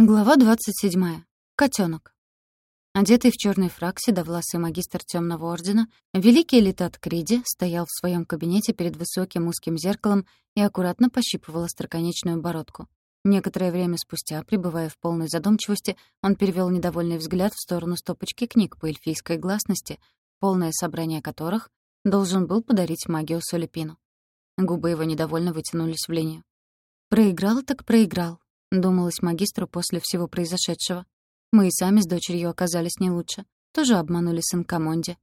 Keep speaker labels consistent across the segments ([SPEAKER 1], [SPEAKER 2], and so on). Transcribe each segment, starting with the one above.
[SPEAKER 1] Глава 27. Котенок. Одетый в черный фрак седовласый магистр темного ордена, великий летат Криди стоял в своем кабинете перед высоким узким зеркалом и аккуратно пощипывал остроконечную бородку. Некоторое время спустя, пребывая в полной задумчивости, он перевел недовольный взгляд в сторону стопочки книг по эльфийской гласности, полное собрание которых должен был подарить Магиусу Лепину. Губы его недовольно вытянулись в линию. «Проиграл так проиграл», — думалось магистру после всего произошедшего. Мы и сами с дочерью оказались не лучше. Тоже обманули сын Камонди.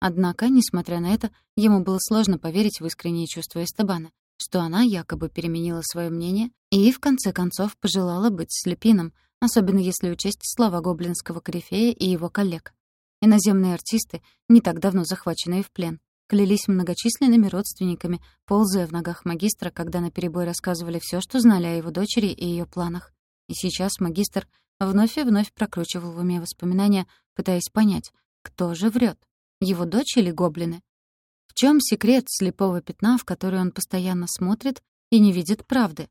[SPEAKER 1] Однако, несмотря на это, ему было сложно поверить в искренние чувства Эстебана, что она якобы переменила свое мнение и, в конце концов, пожелала быть слепином, особенно если учесть слова гоблинского корифея и его коллег. Иноземные артисты, не так давно захваченные в плен, клялись многочисленными родственниками, ползая в ногах магистра, когда наперебой рассказывали все, что знали о его дочери и ее планах. И сейчас магистр вновь и вновь прокручивал в уме воспоминания, пытаясь понять, кто же врет, его дочь или гоблины. В чем секрет слепого пятна, в который он постоянно смотрит и не видит правды?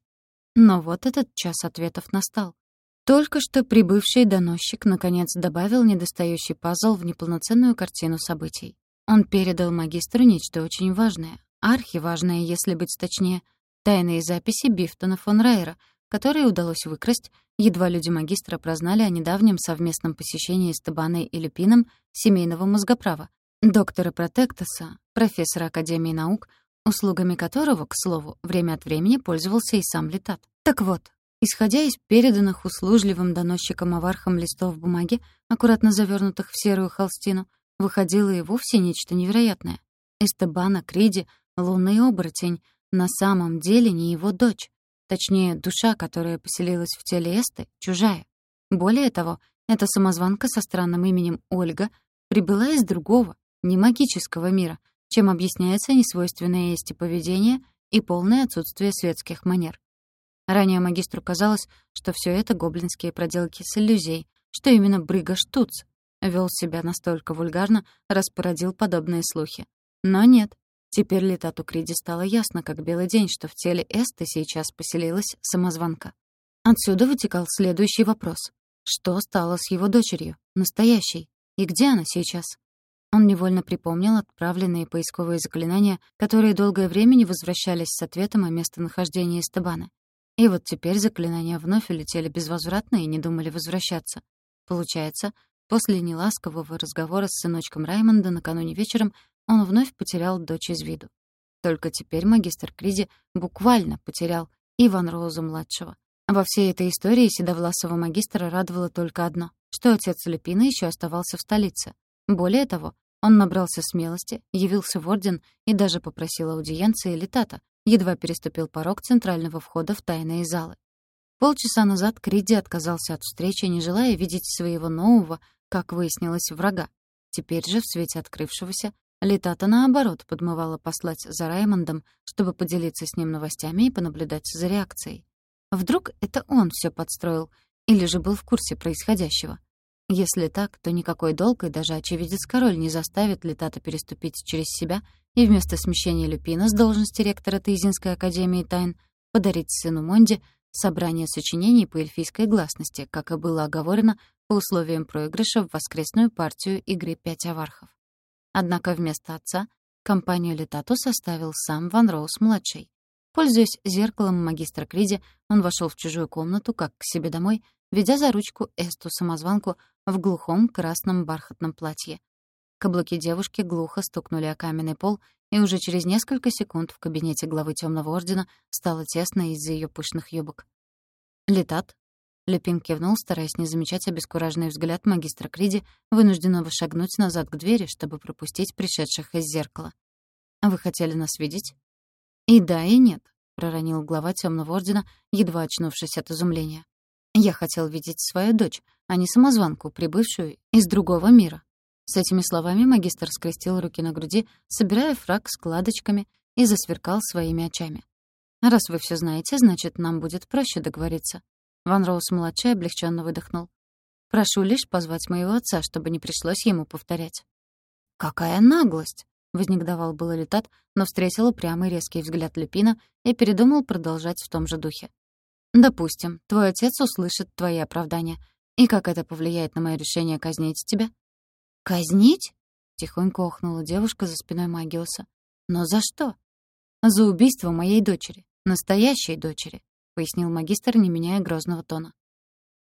[SPEAKER 1] Но вот этот час ответов настал. Только что прибывший доносчик наконец добавил недостающий пазл в неполноценную картину событий. Он передал магистру нечто очень важное, архиважное, если быть точнее, тайные записи Бифтона фон Райера, которые удалось выкрасть, едва люди магистра прознали о недавнем совместном посещении с Табаной и Люпином семейного мозгоправа, доктора Протектоса, профессора Академии наук, услугами которого, к слову, время от времени пользовался и сам Летат. Так вот, исходя из переданных услужливым доносчиком авархам листов бумаги, аккуратно завернутых в серую холстину, выходило и вовсе нечто невероятное. Эстебана Криди, лунный оборотень, на самом деле не его дочь. Точнее, душа, которая поселилась в теле Эсты, чужая. Более того, эта самозванка со странным именем Ольга прибыла из другого, не магического мира, чем объясняется несвойственное Эсте поведение и полное отсутствие светских манер. Ранее магистру казалось, что все это гоблинские проделки с иллюзией, что именно Брыга Штуц вел себя настолько вульгарно, раз породил подобные слухи. Но нет. Теперь Летату Криди стало ясно, как белый день, что в теле Эсты сейчас поселилась самозванка. Отсюда вытекал следующий вопрос. Что стало с его дочерью, настоящей? И где она сейчас? Он невольно припомнил отправленные поисковые заклинания, которые долгое время не возвращались с ответом о местонахождении Эстебана. И вот теперь заклинания вновь улетели безвозвратно и не думали возвращаться. Получается, После неласкового разговора с сыночком Раймонда накануне вечером он вновь потерял дочь из виду. Только теперь магистр Кризи буквально потерял Иван Роуза-младшего. Во всей этой истории седовласого магистра радовало только одно, что отец Лепина еще оставался в столице. Более того, он набрался смелости, явился в орден и даже попросил аудиенции летата, едва переступил порог центрального входа в тайные залы. Полчаса назад Криди отказался от встречи, не желая видеть своего нового, как выяснилось, врага. Теперь же, в свете открывшегося, Летата, наоборот, подмывала послать за Раймондом, чтобы поделиться с ним новостями и понаблюдать за реакцией. Вдруг это он все подстроил, или же был в курсе происходящего. Если так, то никакой долг и даже очевидец-король не заставит Летата переступить через себя и вместо смещения Люпина с должности ректора Тейзинской академии тайн подарить сыну Монди собрание сочинений по эльфийской гласности, как и было оговорено по условиям проигрыша в воскресную партию игры «Пять авархов». Однако вместо отца компанию Летату составил сам Ван Роуз-младший. Пользуясь зеркалом магистра Криди, он вошел в чужую комнату, как к себе домой, ведя за ручку Эсту-самозванку в глухом красном бархатном платье. Каблуки девушки глухо стукнули о каменный пол, и уже через несколько секунд в кабинете главы Темного Ордена стало тесно из-за ее пышных юбок. Летат, Лепин кивнул, стараясь не замечать обескураженный взгляд магистра Криди, вынужденного шагнуть назад к двери, чтобы пропустить пришедших из зеркала. «А вы хотели нас видеть?» «И да, и нет», — проронил глава Темного Ордена, едва очнувшись от изумления. «Я хотел видеть свою дочь, а не самозванку, прибывшую из другого мира». С этими словами магистр скрестил руки на груди, собирая фраг складочками и засверкал своими очами. «Раз вы все знаете, значит, нам будет проще договориться. Ван Роуз-младший облегченно выдохнул. «Прошу лишь позвать моего отца, чтобы не пришлось ему повторять». «Какая наглость!» — вознегодовал было Летат, но встретил упрямый резкий взгляд Люпина и передумал продолжать в том же духе. «Допустим, твой отец услышит твои оправдания. И как это повлияет на мое решение казнить тебя?» «Казнить?» — тихонько охнула девушка за спиной Магиуса. «Но за что?» «За убийство моей дочери. Настоящей дочери», — пояснил магистр, не меняя грозного тона.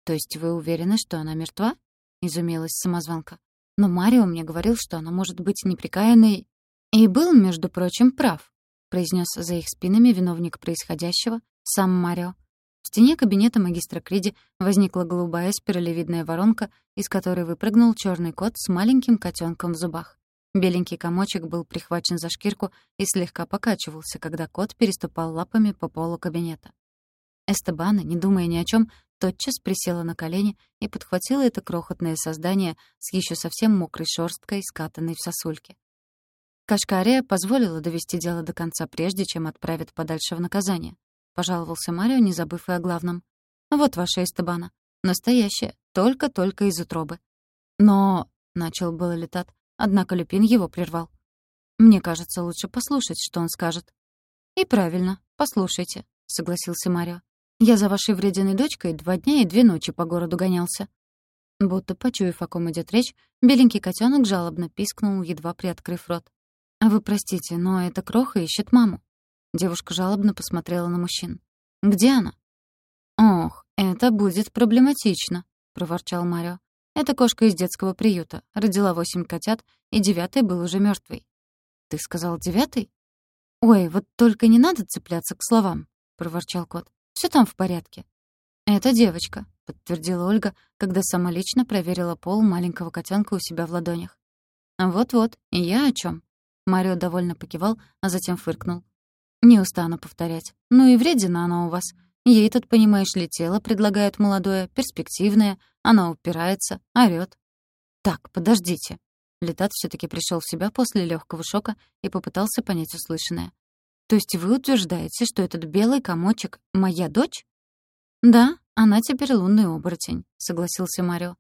[SPEAKER 1] «То есть вы уверены, что она мертва?» — изумилась самозванка. «Но Марио мне говорил, что она может быть неприкаянной...» «И был, между прочим, прав», — произнес за их спинами виновник происходящего, сам Марио. В стене кабинета магистра Криди возникла голубая спиралевидная воронка, из которой выпрыгнул черный кот с маленьким котенком в зубах. Беленький комочек был прихвачен за шкирку и слегка покачивался, когда кот переступал лапами по полу кабинета. Эстебана, не думая ни о чем, тотчас присела на колени и подхватила это крохотное создание с еще совсем мокрой шерсткой, скатанной в сосульки. Кашкария позволила довести дело до конца, прежде чем отправит подальше в наказание. — пожаловался Марио, не забыв и о главном. «Вот ваша эстебана. Настоящая, только-только из утробы». «Но...» — начал было летат, однако Люпин его прервал. «Мне кажется, лучше послушать, что он скажет». «И правильно, послушайте», — согласился Марио. «Я за вашей врединой дочкой два дня и две ночи по городу гонялся». Будто почуяв, о ком идет речь, беленький котенок жалобно пискнул, едва приоткрыв рот. «А вы простите, но эта кроха ищет маму». Девушка жалобно посмотрела на мужчин. «Где она?» «Ох, это будет проблематично», — проворчал Марио. «Это кошка из детского приюта. Родила восемь котят, и девятый был уже мертвый. «Ты сказал девятый?» «Ой, вот только не надо цепляться к словам», — проворчал кот. Все там в порядке». «Это девочка», — подтвердила Ольга, когда сама лично проверила пол маленького котенка у себя в ладонях. «Вот-вот, и я о чем? Марио довольно покивал, а затем фыркнул. Не устану повторять. Ну и вредина она у вас. Ей тут, понимаешь ли, тело предлагают молодое, перспективное, она упирается, орёт. Так, подождите. Летат все таки пришел в себя после легкого шока и попытался понять услышанное. То есть вы утверждаете, что этот белый комочек — моя дочь? Да, она теперь лунный оборотень, согласился Марио.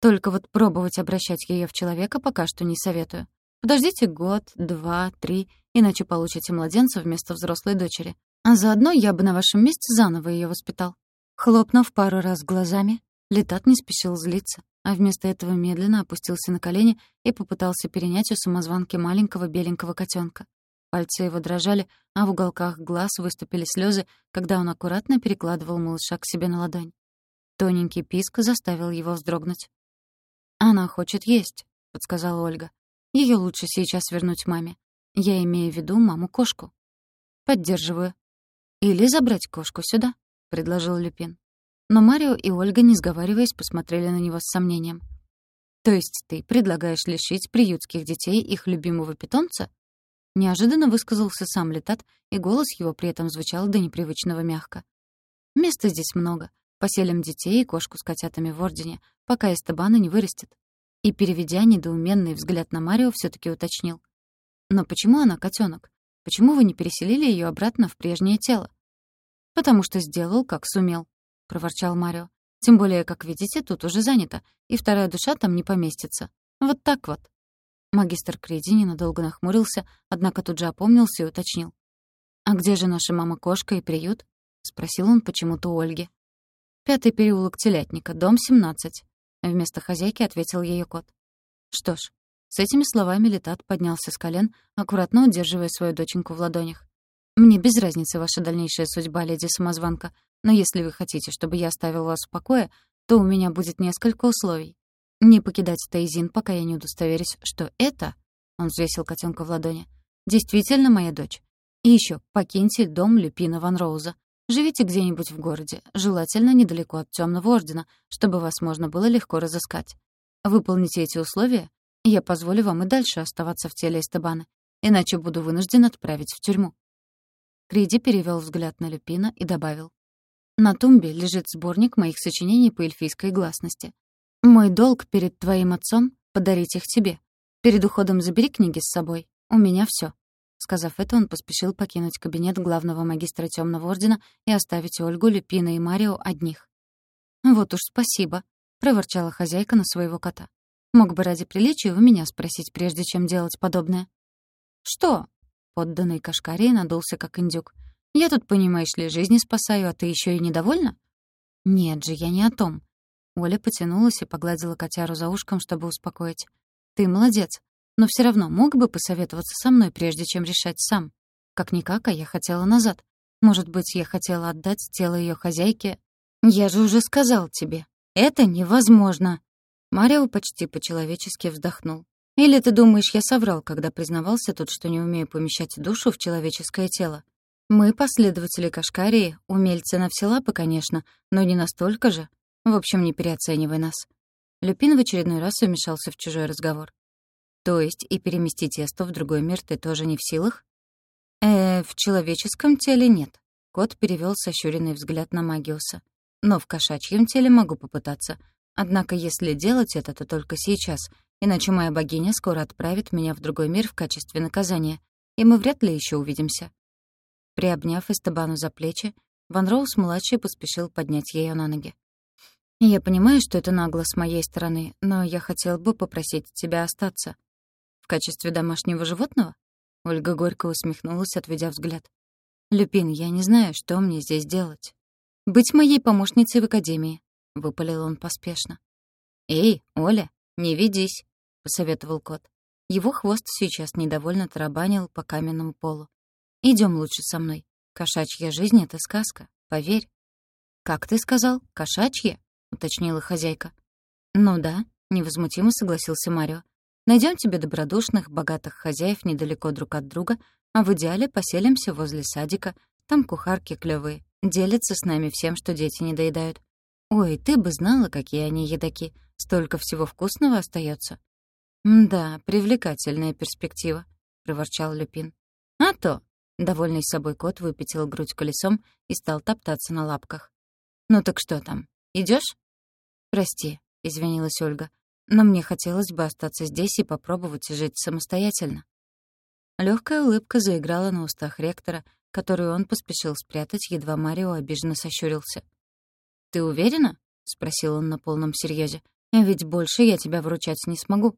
[SPEAKER 1] Только вот пробовать обращать ее в человека пока что не советую. Подождите год, два, три, иначе получите младенца вместо взрослой дочери. А заодно я бы на вашем месте заново ее воспитал». Хлопнув пару раз глазами, Летат не спешил злиться, а вместо этого медленно опустился на колени и попытался перенять у самозванки маленького беленького котенка. Пальцы его дрожали, а в уголках глаз выступили слезы, когда он аккуратно перекладывал малыша к себе на ладонь. Тоненький писк заставил его вздрогнуть. «Она хочет есть», — подсказала Ольга. Ее лучше сейчас вернуть маме. Я имею в виду маму-кошку. Поддерживаю. Или забрать кошку сюда, предложил Люпин. Но Марио и Ольга, не сговариваясь, посмотрели на него с сомнением. То есть ты предлагаешь лишить приютских детей их любимого питомца? Неожиданно высказался сам Летат, и голос его при этом звучал до непривычного мягко. Места здесь много. Поселим детей и кошку с котятами в Ордене, пока Эстебана не вырастет и, переведя недоуменный взгляд на Марио, все таки уточнил. «Но почему она котенок? Почему вы не переселили ее обратно в прежнее тело?» «Потому что сделал, как сумел», — проворчал Марио. «Тем более, как видите, тут уже занято, и вторая душа там не поместится. Вот так вот». Магистр Креди ненадолго нахмурился, однако тут же опомнился и уточнил. «А где же наша мама-кошка и приют?» — спросил он почему-то у Ольги. «Пятый переулок Телятника, дом 17. Вместо хозяйки ответил ее кот. Что ж, с этими словами Летат поднялся с колен, аккуратно удерживая свою доченьку в ладонях. «Мне без разницы ваша дальнейшая судьба, леди-самозванка, но если вы хотите, чтобы я оставил вас в покое, то у меня будет несколько условий. Не покидать Тайзин, пока я не удостоверюсь, что это...» Он взвесил котенка в ладони. «Действительно моя дочь. И еще покиньте дом Люпина Ван Роуза. Живите где-нибудь в городе, желательно недалеко от Темного Ордена, чтобы вас можно было легко разыскать. Выполните эти условия, и я позволю вам и дальше оставаться в теле Эстебана, иначе буду вынужден отправить в тюрьму». Криди перевел взгляд на Люпина и добавил. «На тумбе лежит сборник моих сочинений по эльфийской гласности. Мой долг перед твоим отцом — подарить их тебе. Перед уходом забери книги с собой. У меня все. Сказав это, он поспешил покинуть кабинет главного магистра Темного Ордена и оставить Ольгу, Люпина и Марио одних. «Вот уж спасибо», — проворчала хозяйка на своего кота. «Мог бы ради приличия у меня спросить, прежде чем делать подобное». «Что?» — подданный Кашкарии надулся, как индюк. Я тут, понимаешь ли, жизни спасаю, а ты еще и недовольна?» «Нет же, я не о том». Оля потянулась и погладила котяру за ушком, чтобы успокоить. «Ты молодец, но все равно мог бы посоветоваться со мной, прежде чем решать сам. Как-никак, а я хотела назад. Может быть, я хотела отдать тело ее хозяйке. Я же уже сказал тебе, это невозможно. Марио почти по-человечески вздохнул. Или ты думаешь, я соврал, когда признавался тут, что не умею помещать душу в человеческое тело? Мы, последователи Кашкарии, умельцы на все лапы, конечно, но не настолько же. В общем, не переоценивай нас. Люпин в очередной раз вмешался в чужой разговор. То есть и переместить тесто в другой мир ты тоже не в силах? Э, в человеческом теле нет. Кот перевел сощуренный взгляд на Магиуса. Но в кошачьем теле могу попытаться. Однако если делать это, то только сейчас, иначе моя богиня скоро отправит меня в другой мир в качестве наказания, и мы вряд ли еще увидимся. Приобняв Эстебану за плечи, Ван Роуз-младший поспешил поднять ее на ноги. «Я понимаю, что это нагло с моей стороны, но я хотел бы попросить тебя остаться. В качестве домашнего животного?» Ольга горько усмехнулась, отведя взгляд. «Люпин, я не знаю, что мне здесь делать. Быть моей помощницей в академии», — выпалил он поспешно. «Эй, Оля, не ведись», — посоветовал кот. Его хвост сейчас недовольно тарабанил по каменному полу. Идем лучше со мной. Кошачья жизнь — это сказка, поверь». «Как ты сказал, кошачья?» — уточнила хозяйка. «Ну да», — невозмутимо согласился Марио. Найдем тебе добродушных, богатых хозяев недалеко друг от друга, а в идеале поселимся возле садика, там кухарки клёвые, делятся с нами всем, что дети не доедают. Ой, ты бы знала, какие они едаки, столько всего вкусного остается. «Да, привлекательная перспектива», — проворчал Люпин. «А то!» — довольный собой кот выпятил грудь колесом и стал топтаться на лапках. «Ну так что там, идешь? «Прости», — извинилась Ольга но мне хотелось бы остаться здесь и попробовать жить самостоятельно. Легкая улыбка заиграла на устах ректора, которую он поспешил спрятать, едва Марио обиженно сощурился. «Ты уверена?» — спросил он на полном серьезе. «Ведь больше я тебя вручать не смогу.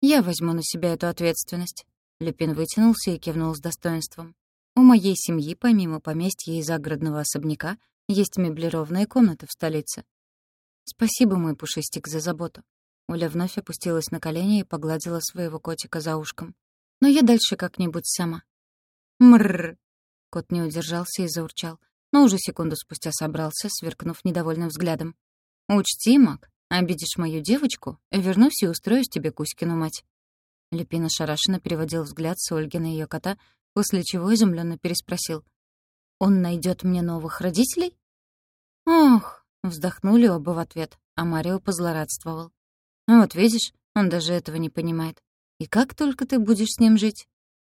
[SPEAKER 1] Я возьму на себя эту ответственность». Люпин вытянулся и кивнул с достоинством. «У моей семьи, помимо поместья и загородного особняка, есть меблированная комната в столице. Спасибо, мой пушистик, за заботу. Оля вновь опустилась на колени и погладила своего котика за ушком. «Но я дальше как-нибудь сама». «Мрррр!» Кот не удержался и заурчал, но уже секунду спустя собрался, сверкнув недовольным взглядом. «Учти, Мак, обидишь мою девочку, вернусь и устроюсь тебе Кузькину мать». Люпина шарашенно переводил взгляд с Ольги на ее кота, после чего изумленно переспросил. «Он найдет мне новых родителей?» «Ох!» — вздохнули оба в ответ, а Марио позлорадствовал. Вот видишь, он даже этого не понимает. И как только ты будешь с ним жить?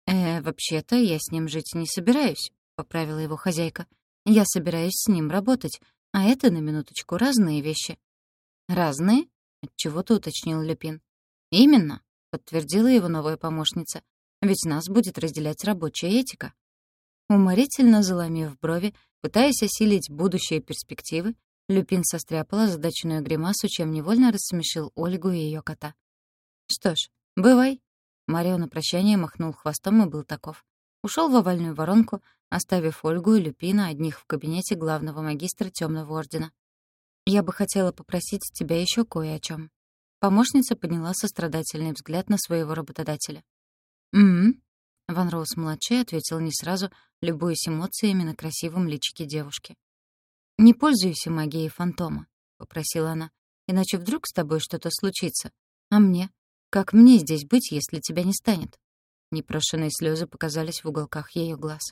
[SPEAKER 1] Э, вообще-то я с ним жить не собираюсь, поправила его хозяйка. Я собираюсь с ним работать, а это на минуточку разные вещи. Разные? Отчего-то уточнил Люпин. Именно, подтвердила его новая помощница. Ведь нас будет разделять рабочая этика. Уморительно заломив брови, пытаясь осилить будущие перспективы, Люпин состряпал озадаченную гримасу, чем невольно рассмешил Ольгу и ее кота. «Что ж, бывай». Марио на прощание махнул хвостом и был таков. Ушел в овальную воронку, оставив Ольгу и Люпина одних в кабинете главного магистра Темного Ордена. «Я бы хотела попросить тебя еще кое о чем. Помощница подняла сострадательный взгляд на своего работодателя. «М-м-м», Ван Роуз-младший ответил не сразу, любуясь эмоциями на красивом личике девушки. «Не пользуйся магией фантома», — попросила она. «Иначе вдруг с тобой что-то случится. А мне? Как мне здесь быть, если тебя не станет?» Непрошенные слезы показались в уголках ее глаз.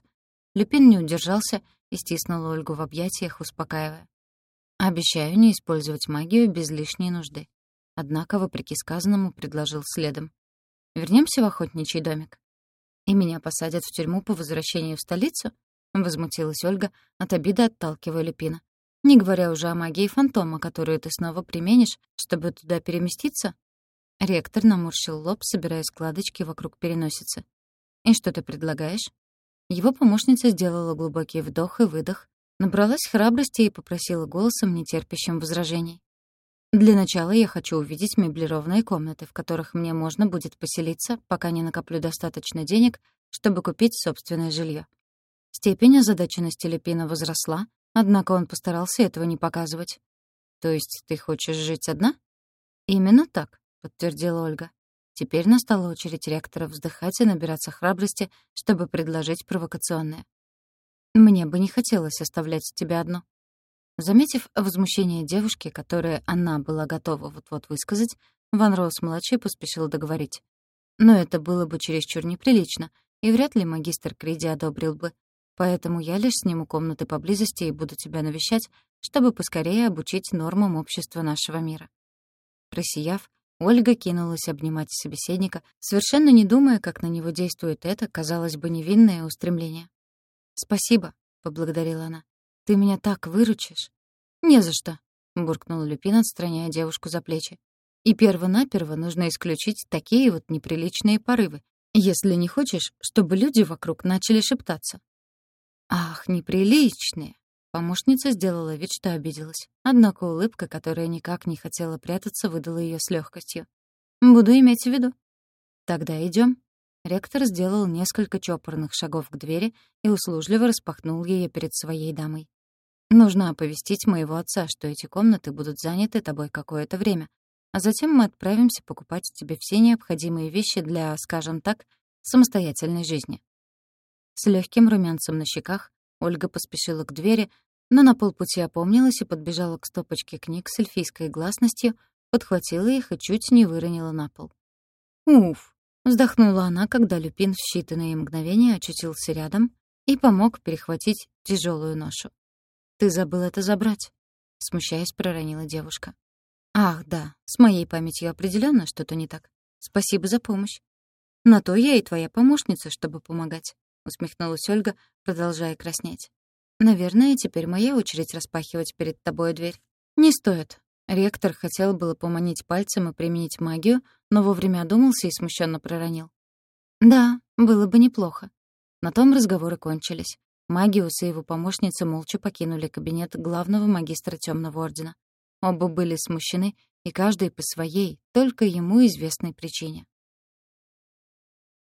[SPEAKER 1] Люпин не удержался и стиснул Ольгу в объятиях, успокаивая. «Обещаю не использовать магию без лишней нужды». Однако, вопреки сказанному, предложил следом. Вернемся в охотничий домик. И меня посадят в тюрьму по возвращению в столицу? — возмутилась Ольга, от обиды отталкивая Люпина. «Не говоря уже о магии фантома, которую ты снова применишь, чтобы туда переместиться?» Ректор наморщил лоб, собирая складочки вокруг переносицы. «И что ты предлагаешь?» Его помощница сделала глубокий вдох и выдох, набралась храбрости и попросила голосом, нетерпящим возражений. «Для начала я хочу увидеть меблированные комнаты, в которых мне можно будет поселиться, пока не накоплю достаточно денег, чтобы купить собственное жилье. Степень озадаченности Лепина возросла, однако он постарался этого не показывать. «То есть ты хочешь жить одна?» «Именно так», — подтвердила Ольга. Теперь настала очередь ректора вздыхать и набираться храбрости, чтобы предложить провокационное. «Мне бы не хотелось оставлять тебя одну». Заметив возмущение девушки, которое она была готова вот-вот высказать, Ван Роуз-младший поспешил договорить. Но это было бы чересчур неприлично, и вряд ли магистр Криди одобрил бы. Поэтому я лишь сниму комнаты поблизости и буду тебя навещать, чтобы поскорее обучить нормам общества нашего мира». Просияв, Ольга кинулась обнимать собеседника, совершенно не думая, как на него действует это, казалось бы, невинное устремление. «Спасибо», — поблагодарила она. «Ты меня так выручишь». «Не за что», — буркнул Люпин, отстраняя девушку за плечи. «И перво-наперво нужно исключить такие вот неприличные порывы, если не хочешь, чтобы люди вокруг начали шептаться». «Ах, неприличные!» Помощница сделала вид, что обиделась. Однако улыбка, которая никак не хотела прятаться, выдала ее с легкостью. «Буду иметь в виду». «Тогда идем. Ректор сделал несколько чопорных шагов к двери и услужливо распахнул ее перед своей дамой. «Нужно оповестить моего отца, что эти комнаты будут заняты тобой какое-то время, а затем мы отправимся покупать тебе все необходимые вещи для, скажем так, самостоятельной жизни». С легким румянцем на щеках Ольга поспешила к двери, но на полпути опомнилась и подбежала к стопочке книг с эльфийской гласностью, подхватила их и чуть не выронила на пол. «Уф!» Вздохнула она, когда Люпин в считанные мгновения очутился рядом и помог перехватить тяжелую ношу. «Ты забыл это забрать», — смущаясь, проронила девушка. «Ах, да, с моей памятью определенно что-то не так. Спасибо за помощь». «На то я и твоя помощница, чтобы помогать», — усмехнулась Ольга, продолжая краснеть. «Наверное, теперь моя очередь распахивать перед тобой дверь». «Не стоит. Ректор хотел было поманить пальцем и применить магию, но вовремя одумался и смущенно проронил. «Да, было бы неплохо». На том разговоры кончились. Магиус и его помощница молча покинули кабинет главного магистра Темного Ордена. Оба были смущены, и каждый по своей, только ему известной причине.